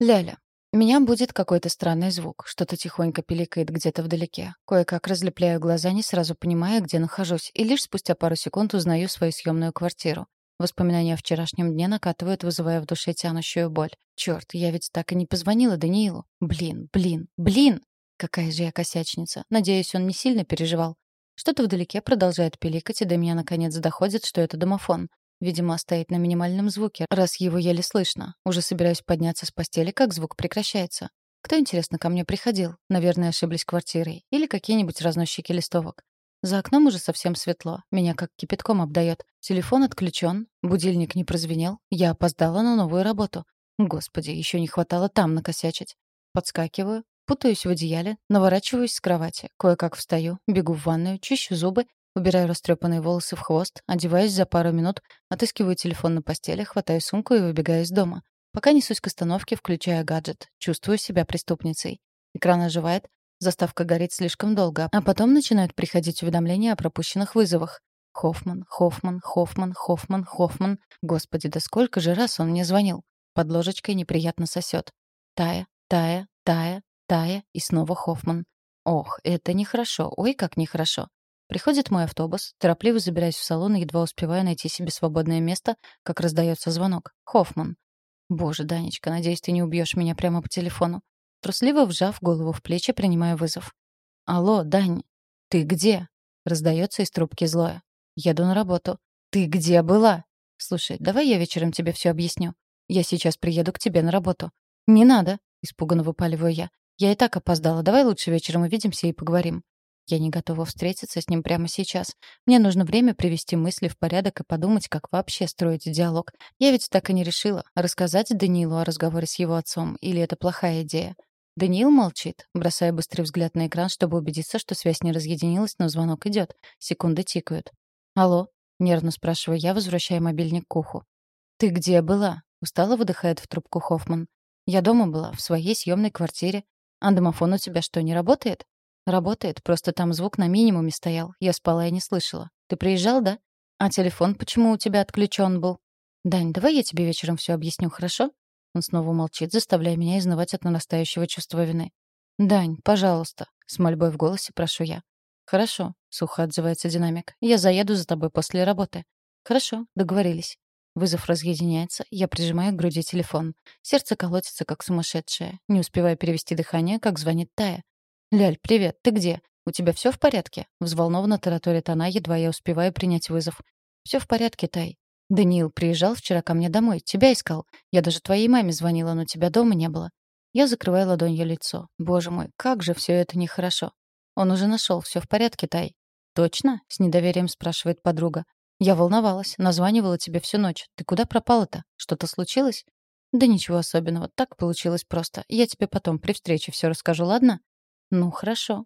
Ляля. Меня будет какой-то странный звук. Что-то тихонько пиликает где-то вдалеке. Кое-как разлепляю глаза, не сразу понимая, где нахожусь, и лишь спустя пару секунд узнаю свою съемную квартиру. Воспоминания о вчерашнем дне накатывают, вызывая в душе тянущую боль. Черт, я ведь так и не позвонила Даниилу. Блин, блин, блин! Какая же я косячница. Надеюсь, он не сильно переживал. Что-то вдалеке продолжает пиликать, и до меня наконец доходит, что это домофон. Видимо, стоит на минимальном звуке, раз его еле слышно. Уже собираюсь подняться с постели, как звук прекращается. Кто, интересно, ко мне приходил? Наверное, ошиблись квартирой. Или какие-нибудь разносчики листовок. За окном уже совсем светло. Меня как кипятком обдает. Телефон отключен, будильник не прозвенел. Я опоздала на новую работу. Господи, еще не хватало там накосячить. Подскакиваю, путаюсь в одеяле, наворачиваюсь с кровати. Кое-как встаю, бегу в ванную, чищу зубы Убираю растрепанные волосы в хвост, одеваюсь за пару минут, отыскиваю телефон на постели, хватаю сумку и выбегаю из дома. Пока несусь к остановке, включаю гаджет. Чувствую себя преступницей. Экран оживает, заставка горит слишком долго, а потом начинают приходить уведомления о пропущенных вызовах. Хоффман, Хоффман, Хоффман, Хоффман, Хоффман. Господи, да сколько же раз он мне звонил. Под ложечкой неприятно сосет. Тая, Тая, Тая, Тая и снова Хоффман. Ох, это нехорошо. Ой, как нехорошо. Приходит мой автобус, торопливо забираюсь в салон и едва успеваю найти себе свободное место, как раздается звонок. Хоффман. Боже, Данечка, надеюсь, ты не убьешь меня прямо по телефону. Трусливо вжав голову в плечи, принимаю вызов. Алло, Дань, ты где? Раздается из трубки злое. Еду на работу. Ты где была? Слушай, давай я вечером тебе все объясню. Я сейчас приеду к тебе на работу. Не надо, испуганно выпаливаю я. Я и так опоздала. Давай лучше вечером увидимся и поговорим. Я не готова встретиться с ним прямо сейчас. Мне нужно время привести мысли в порядок и подумать, как вообще строить диалог. Я ведь так и не решила, рассказать Даниилу о разговоре с его отцом, или это плохая идея. Даниил молчит, бросая быстрый взгляд на экран, чтобы убедиться, что связь не разъединилась, но звонок идет. Секунды тикают. «Алло?» — нервно спрашиваю я, возвращая мобильник к уху. «Ты где была?» — устало выдыхает в трубку Хоффман. «Я дома была, в своей съемной квартире. А домофон у тебя что, не работает?» Работает, просто там звук на минимуме стоял. Я спала и не слышала. Ты приезжал, да? А телефон почему у тебя отключен был? Дань, давай я тебе вечером все объясню, хорошо? Он снова молчит, заставляя меня изнывать от нарастающего чувства вины. «Дань, пожалуйста», — с мольбой в голосе прошу я. «Хорошо», — сухо отзывается динамик. «Я заеду за тобой после работы». «Хорошо, договорились». Вызов разъединяется, я прижимаю к груди телефон. Сердце колотится, как сумасшедшее. Не успеваю перевести дыхание, как звонит Тая. «Ляль, привет, ты где? У тебя все в порядке?» Взволнованно тараторит она, едва я успеваю принять вызов. Все в порядке, Тай. Даниил приезжал вчера ко мне домой, тебя искал. Я даже твоей маме звонила, но тебя дома не было. Я закрываю ладонью лицо. Боже мой, как же все это нехорошо. Он уже нашел, все в порядке, Тай. Точно? С недоверием спрашивает подруга. Я волновалась, названивала тебе всю ночь. Ты куда пропала-то? Что-то случилось? Да ничего особенного, так получилось просто. Я тебе потом при встрече все расскажу, ладно? Ну, хорошо.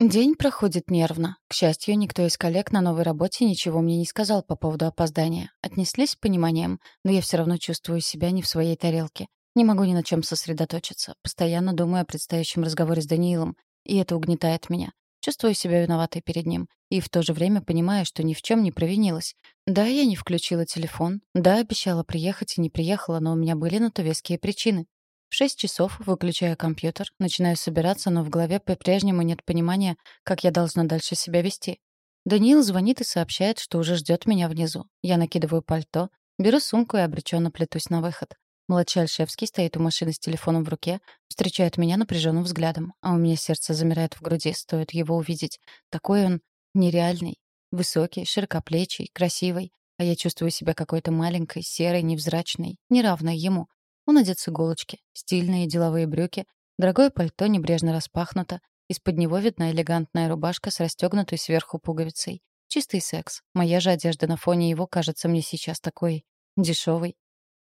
День проходит нервно. К счастью, никто из коллег на новой работе ничего мне не сказал по поводу опоздания. Отнеслись с пониманием, но я все равно чувствую себя не в своей тарелке. Не могу ни на чем сосредоточиться. Постоянно думаю о предстоящем разговоре с Даниилом, и это угнетает меня. Чувствую себя виноватой перед ним. И в то же время понимаю, что ни в чем не провинилась. Да, я не включила телефон. Да, обещала приехать и не приехала, но у меня были на то веские причины. В шесть часов выключаю компьютер, начинаю собираться, но в голове по-прежнему нет понимания, как я должна дальше себя вести. Даниил звонит и сообщает, что уже ждет меня внизу. Я накидываю пальто, беру сумку и обреченно плетусь на выход. Младший Альшевский стоит у машины с телефоном в руке, встречает меня напряженным взглядом, а у меня сердце замирает в груди, стоит его увидеть. Такой он нереальный, высокий, широкоплечий, красивый, а я чувствую себя какой-то маленькой, серой, невзрачной, неравной ему. Он одет с иголочки, стильные деловые брюки, дорогое пальто небрежно распахнуто, из-под него видна элегантная рубашка с расстегнутой сверху пуговицей. Чистый секс. Моя же одежда на фоне его кажется мне сейчас такой дешевой.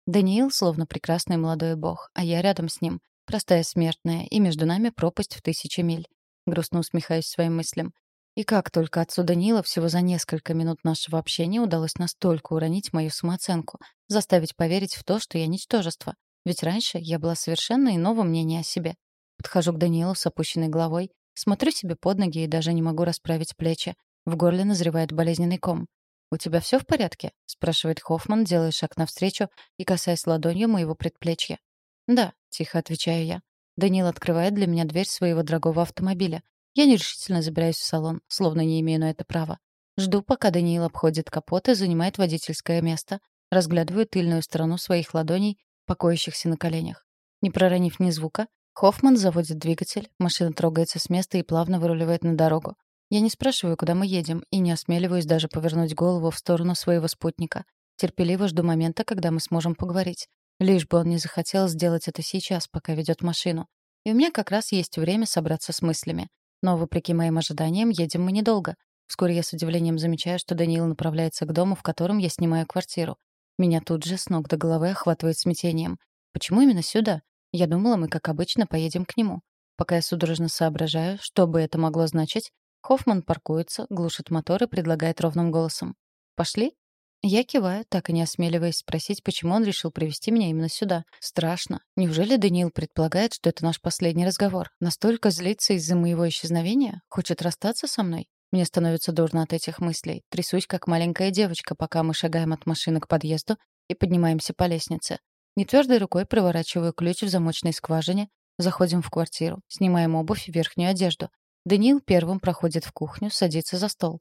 Даниил словно прекрасный молодой бог, а я рядом с ним, простая смертная, и между нами пропасть в тысячи миль. Грустно усмехаюсь своим мыслям. И как только отцу Даниила всего за несколько минут нашего общения удалось настолько уронить мою самооценку, заставить поверить в то, что я ничтожество, ведь раньше я была совершенно иного мнения о себе. Подхожу к Даниилу с опущенной головой, смотрю себе под ноги и даже не могу расправить плечи. В горле назревает болезненный ком. «У тебя все в порядке?» — спрашивает Хоффман, делая шаг навстречу и касаясь ладонью моего предплечья. «Да», — тихо отвечаю я. Данил открывает для меня дверь своего дорогого автомобиля. Я нерешительно забираюсь в салон, словно не имею на это права. Жду, пока Даниил обходит капот и занимает водительское место, разглядываю тыльную сторону своих ладоней, покоящихся на коленях. Не проронив ни звука, Хоффман заводит двигатель, машина трогается с места и плавно выруливает на дорогу. Я не спрашиваю, куда мы едем, и не осмеливаюсь даже повернуть голову в сторону своего спутника. Терпеливо жду момента, когда мы сможем поговорить. Лишь бы он не захотел сделать это сейчас, пока ведет машину. И у меня как раз есть время собраться с мыслями. Но, вопреки моим ожиданиям, едем мы недолго. Вскоре я с удивлением замечаю, что Даниил направляется к дому, в котором я снимаю квартиру. Меня тут же с ног до головы охватывает смятением. Почему именно сюда? Я думала, мы, как обычно, поедем к нему. Пока я судорожно соображаю, что бы это могло значить, Хоффман паркуется, глушит мотор и предлагает ровным голосом. «Пошли?» Я киваю, так и не осмеливаясь спросить, почему он решил привести меня именно сюда. Страшно. Неужели Даниил предполагает, что это наш последний разговор? Настолько злится из-за моего исчезновения? Хочет расстаться со мной? Мне становится дурно от этих мыслей. Трясусь, как маленькая девочка, пока мы шагаем от машины к подъезду и поднимаемся по лестнице. Нетвёрдой рукой проворачиваю ключ в замочной скважине, заходим в квартиру, снимаем обувь и верхнюю одежду. Даниил первым проходит в кухню, садится за стол.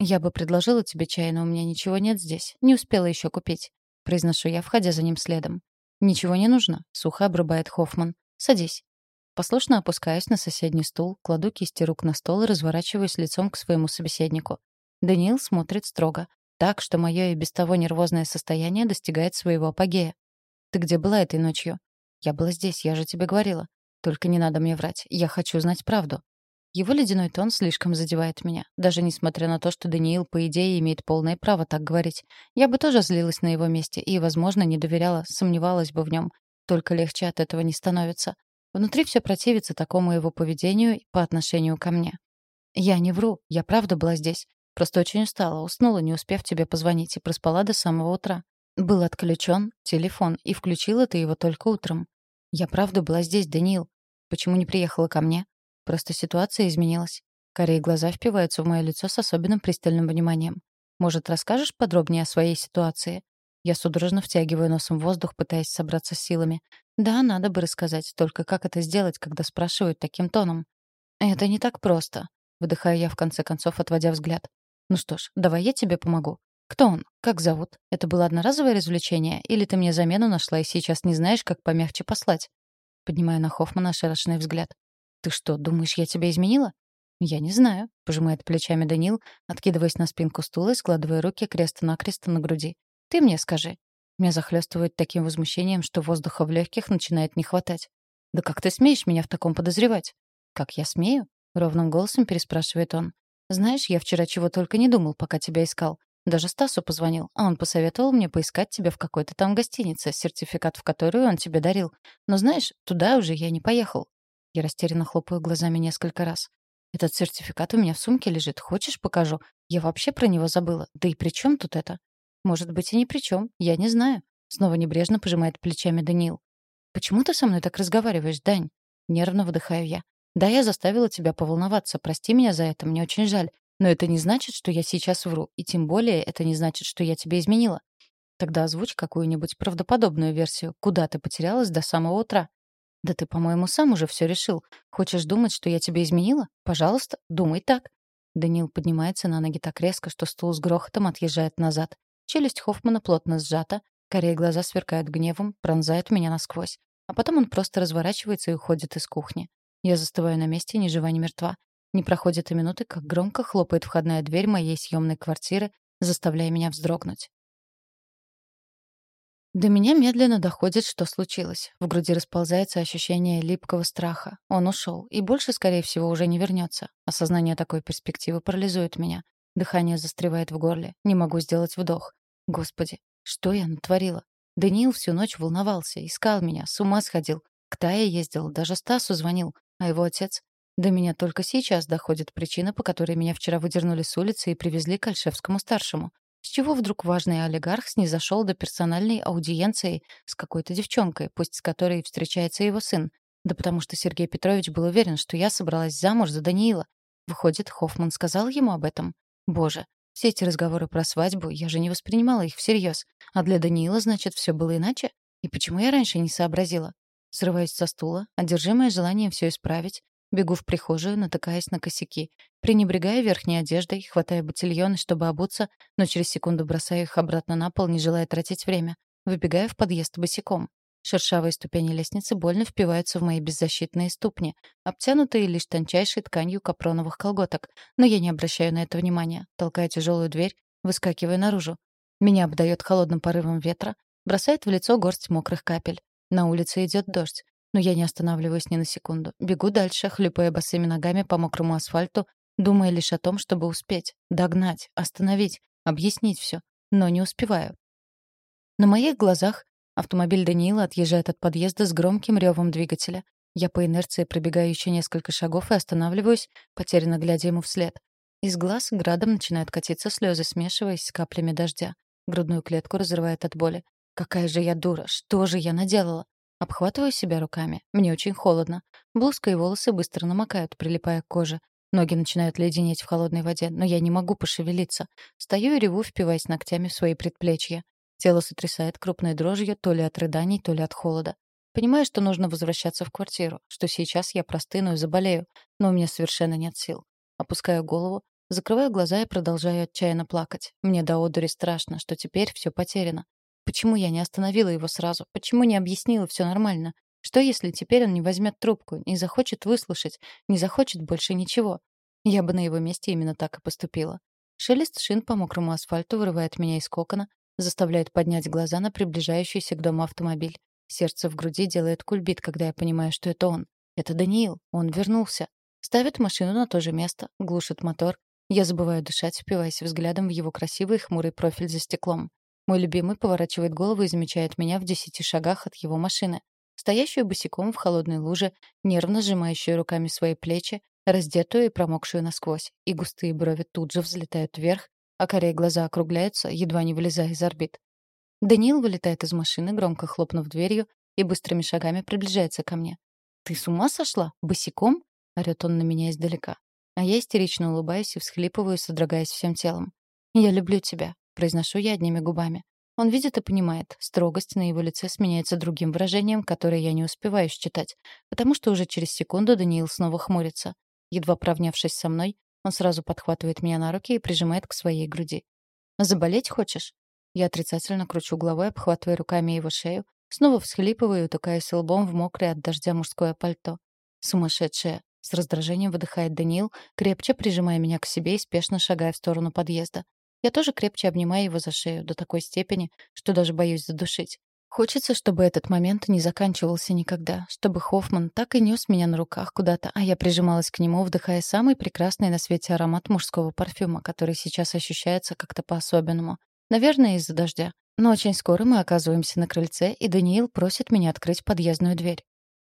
«Я бы предложила тебе чай, но у меня ничего нет здесь. Не успела еще купить», — произношу я, входя за ним следом. «Ничего не нужно», — сухо обрубает Хоффман. «Садись». Послушно опускаюсь на соседний стул, кладу кисти рук на стол и разворачиваюсь лицом к своему собеседнику. Даниил смотрит строго, так, что мое и без того нервозное состояние достигает своего апогея. «Ты где была этой ночью?» «Я была здесь, я же тебе говорила. Только не надо мне врать, я хочу знать правду». Его ледяной тон слишком задевает меня. Даже несмотря на то, что Даниил, по идее, имеет полное право так говорить. Я бы тоже злилась на его месте и, возможно, не доверяла, сомневалась бы в нем. Только легче от этого не становится. Внутри все противится такому его поведению по отношению ко мне. Я не вру, я правда была здесь. Просто очень устала, уснула, не успев тебе позвонить, и проспала до самого утра. Был отключен телефон, и включила ты его только утром. Я правда была здесь, Даниил. Почему не приехала ко мне? Просто ситуация изменилась. Корей глаза впиваются в мое лицо с особенным пристальным вниманием. Может, расскажешь подробнее о своей ситуации? Я судорожно втягиваю носом воздух, пытаясь собраться с силами. Да, надо бы рассказать, только как это сделать, когда спрашивают таким тоном? Это не так просто. Выдыхаю я в конце концов, отводя взгляд. Ну что ж, давай я тебе помогу. Кто он? Как зовут? Это было одноразовое развлечение? Или ты мне замену нашла и сейчас не знаешь, как помягче послать? Поднимаю на Хоффмана ошарашенный взгляд. «Ты что, думаешь, я тебя изменила?» «Я не знаю», — пожимает плечами Данил, откидываясь на спинку стула и складывая руки крест-накрест на груди. «Ты мне скажи». Меня захлестывает таким возмущением, что воздуха в легких начинает не хватать. «Да как ты смеешь меня в таком подозревать?» «Как я смею?» — ровным голосом переспрашивает он. «Знаешь, я вчера чего только не думал, пока тебя искал. Даже Стасу позвонил, а он посоветовал мне поискать тебя в какой-то там гостинице, сертификат в которую он тебе дарил. Но знаешь, туда уже я не поехал. Я растерянно хлопаю глазами несколько раз. «Этот сертификат у меня в сумке лежит. Хочешь, покажу? Я вообще про него забыла. Да и при чем тут это?» «Может быть, и ни при чем. Я не знаю». Снова небрежно пожимает плечами Даниил. «Почему ты со мной так разговариваешь, Дань?» Нервно выдыхаю я. «Да, я заставила тебя поволноваться. Прости меня за это, мне очень жаль. Но это не значит, что я сейчас вру. И тем более это не значит, что я тебя изменила. Тогда озвучь какую-нибудь правдоподобную версию. Куда ты потерялась до самого утра?» «Да ты, по-моему, сам уже все решил. Хочешь думать, что я тебя изменила? Пожалуйста, думай так». Данил поднимается на ноги так резко, что стул с грохотом отъезжает назад. Челюсть Хоффмана плотно сжата, корее глаза сверкают гневом, пронзают меня насквозь. А потом он просто разворачивается и уходит из кухни. Я застываю на месте, ни жива, ни мертва. Не проходит и минуты, как громко хлопает входная дверь моей съемной квартиры, заставляя меня вздрогнуть. До меня медленно доходит, что случилось. В груди расползается ощущение липкого страха. Он ушел, и больше, скорее всего, уже не вернется. Осознание такой перспективы парализует меня. Дыхание застревает в горле. Не могу сделать вдох. Господи, что я натворила? Даниил всю ночь волновался, искал меня, с ума сходил. К Тае ездил, даже Стасу звонил. А его отец? До меня только сейчас доходит причина, по которой меня вчера выдернули с улицы и привезли к Альшевскому-старшему. С чего вдруг важный олигарх снизошел до персональной аудиенции с какой-то девчонкой, пусть с которой встречается его сын? Да потому что Сергей Петрович был уверен, что я собралась замуж за Даниила. Выходит, Хоффман сказал ему об этом? Боже, Все эти разговоры про свадьбу, я же не воспринимала их всерьез. А для Даниила, значит, все было иначе? И почему я раньше не сообразила? Срываюсь со стула, одержимая желанием все исправить, бегу в прихожую, натыкаясь на косяки, пренебрегая верхней одеждой, хватая ботильоны, чтобы обуться, но через секунду бросаю их обратно на пол, не желая тратить время. Выбегаю в подъезд босиком. Шершавые ступени лестницы больно впиваются в мои беззащитные ступни, обтянутые лишь тончайшей тканью капроновых колготок. Но я не обращаю на это внимания, толкая тяжелую дверь, выскакивая наружу. Меня обдает холодным порывом ветра, бросает в лицо горсть мокрых капель. На улице идет дождь, но я не останавливаюсь ни на секунду. Бегу дальше, хлюпая босыми ногами по мокрому асфальту, думая лишь о том, чтобы успеть, догнать, остановить, объяснить все, но не успеваю. На моих глазах Автомобиль Даниила отъезжает от подъезда с громким ревом двигателя. Я по инерции пробегаю еще несколько шагов и останавливаюсь, потерянно глядя ему вслед. Из глаз градом начинают катиться слезы, смешиваясь с каплями дождя. Грудную клетку разрывает от боли. Какая же я дура! Что же я наделала? Обхватываю себя руками. Мне очень холодно. Блузка и волосы быстро намокают, прилипая к коже. Ноги начинают леденеть в холодной воде, но я не могу пошевелиться. Стою и реву, впиваясь ногтями в свои предплечья. Тело сотрясает крупной дрожью то ли от рыданий, то ли от холода. Понимаю, что нужно возвращаться в квартиру, что сейчас я простыну и заболею, но у меня совершенно нет сил. Опускаю голову, закрываю глаза и продолжаю отчаянно плакать. Мне до одури страшно, что теперь все потеряно. Почему я не остановила его сразу? Почему не объяснила все нормально? Что если теперь он не возьмет трубку, не захочет выслушать, не захочет больше ничего? Я бы на его месте именно так и поступила. Шелест шин по мокрому асфальту вырывает меня из кокона, заставляет поднять глаза на приближающийся к дому автомобиль. Сердце в груди делает кульбит, когда я понимаю, что это он. Это Даниил. Он вернулся. Ставит машину на то же место, глушит мотор. Я забываю дышать, впиваясь взглядом в его красивый хмурый профиль за стеклом. Мой любимый поворачивает голову и замечает меня в десяти шагах от его машины. Стоящую босиком в холодной луже, нервно сжимающую руками свои плечи, раздетую и промокшую насквозь, и густые брови тут же взлетают вверх, а корей глаза округляются, едва не вылезая из орбит. Даниил вылетает из машины, громко хлопнув дверью, и быстрыми шагами приближается ко мне. «Ты с ума сошла? Босиком?» — орёт он на меня издалека. А я истерично улыбаюсь и всхлипываю, содрогаясь всем телом. «Я люблю тебя», — произношу я одними губами. Он видит и понимает. Строгость на его лице сменяется другим выражением, которое я не успеваю считать, потому что уже через секунду Даниил снова хмурится. Едва провнявшись со мной, он сразу подхватывает меня на руки и прижимает к своей груди. «Заболеть хочешь?» Я отрицательно кручу головой, обхватывая руками его шею, снова всхлипываю и утыкаясь лбом в мокрое от дождя мужское пальто. «Сумасшедшая!» — с раздражением выдыхает Даниил, крепче прижимая меня к себе и спешно шагая в сторону подъезда. Я тоже крепче обнимаю его за шею до такой степени, что даже боюсь задушить. Хочется, чтобы этот момент не заканчивался никогда, чтобы Хоффман так и нес меня на руках куда-то, а я прижималась к нему, вдыхая самый прекрасный на свете аромат мужского парфюма, который сейчас ощущается как-то по-особенному. Наверное, из-за дождя. Но очень скоро мы оказываемся на крыльце, и Даниил просит меня открыть подъездную дверь.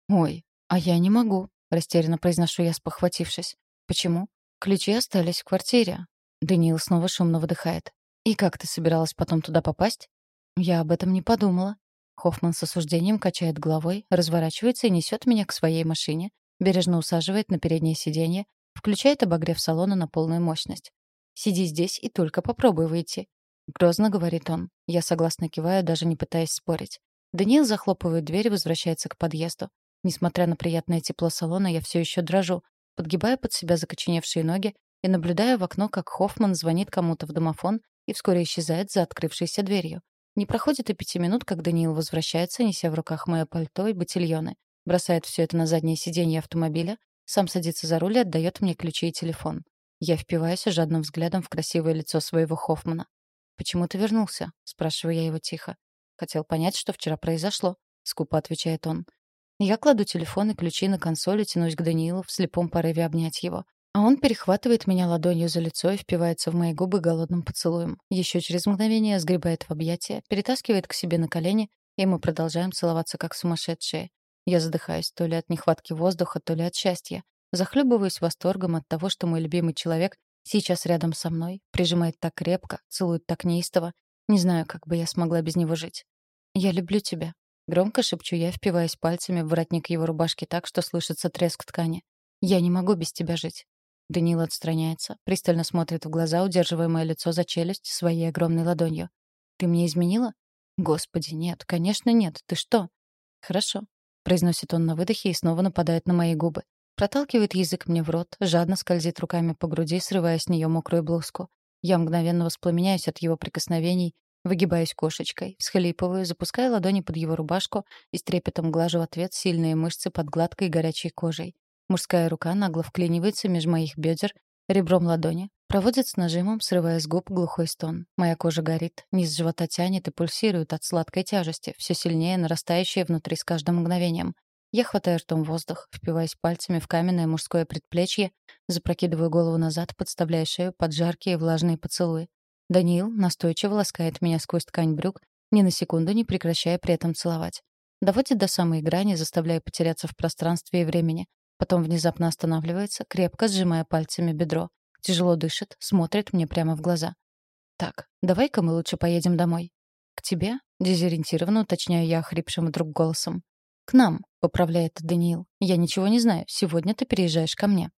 «Ой, а я не могу», — растерянно произношу я, спохватившись. «Почему?» «Ключи остались в квартире». Даниил снова шумно выдыхает. «И как ты собиралась потом туда попасть?» «Я об этом не подумала», Хоффман с осуждением качает головой, разворачивается и несет меня к своей машине, бережно усаживает на переднее сиденье, включает обогрев салона на полную мощность. «Сиди здесь и только попробуй выйти», — грозно говорит он. Я согласно киваю, даже не пытаясь спорить. Даниил захлопывает дверь и возвращается к подъезду. Несмотря на приятное тепло салона, я все еще дрожу, подгибаю под себя закоченевшие ноги и наблюдаю в окно, как Хоффман звонит кому-то в домофон и вскоре исчезает за открывшейся дверью. Не проходит и пяти минут, как Даниил возвращается, неся в руках мое пальто и ботильоны. Бросает все это на заднее сиденье автомобиля, сам садится за руль и отдает мне ключи и телефон. Я впиваюсь жадным взглядом в красивое лицо своего Хоффмана. «Почему ты вернулся?» — спрашиваю я его тихо. «Хотел понять, что вчера произошло», — скупо отвечает он. Я кладу телефон и ключи на консоль и тянусь к Даниилу в слепом порыве обнять его. А он перехватывает меня ладонью за лицо и впивается в мои губы голодным поцелуем. Еще через мгновение сгребает в объятия, перетаскивает к себе на колени, и мы продолжаем целоваться как сумасшедшие. Я задыхаюсь то ли от нехватки воздуха, то ли от счастья. Захлебываюсь восторгом от того, что мой любимый человек сейчас рядом со мной, прижимает так крепко, целует так неистово. Не знаю, как бы я смогла без него жить. «Я люблю тебя», — громко шепчу я, впиваясь пальцами в воротник его рубашки так, что слышится треск ткани. «Я не могу без тебя жить». Даниил отстраняется, пристально смотрит в глаза, удерживая мое лицо за челюсть своей огромной ладонью. «Ты мне изменила?» «Господи, нет, конечно нет. Ты что?» «Хорошо», — произносит он на выдохе и снова нападает на мои губы. Проталкивает язык мне в рот, жадно скользит руками по груди, срывая с нее мокрую блузку. Я мгновенно воспламеняюсь от его прикосновений, выгибаюсь кошечкой, всхлипываю, запуская ладони под его рубашку и с трепетом глажу в ответ сильные мышцы под гладкой горячей кожей. Мужская рука нагло вклинивается меж моих бедер, ребром ладони, проводит с нажимом, срывая с губ глухой стон. Моя кожа горит, низ живота тянет и пульсирует от сладкой тяжести, все сильнее нарастающей внутри с каждым мгновением. Я хватаю ртом воздух, впиваясь пальцами в каменное мужское предплечье, запрокидываю голову назад, подставляя шею под жаркие влажные поцелуи. Даниил настойчиво ласкает меня сквозь ткань брюк, ни на секунду не прекращая при этом целовать. Доводит до самой грани, заставляя потеряться в пространстве и времени. Потом внезапно останавливается, крепко сжимая пальцами бедро. Тяжело дышит, смотрит мне прямо в глаза. «Так, давай-ка мы лучше поедем домой». «К тебе?» — дезориентированно уточняю я хрипшим вдруг голосом. «К нам», — поправляет Даниил. «Я ничего не знаю. Сегодня ты переезжаешь ко мне».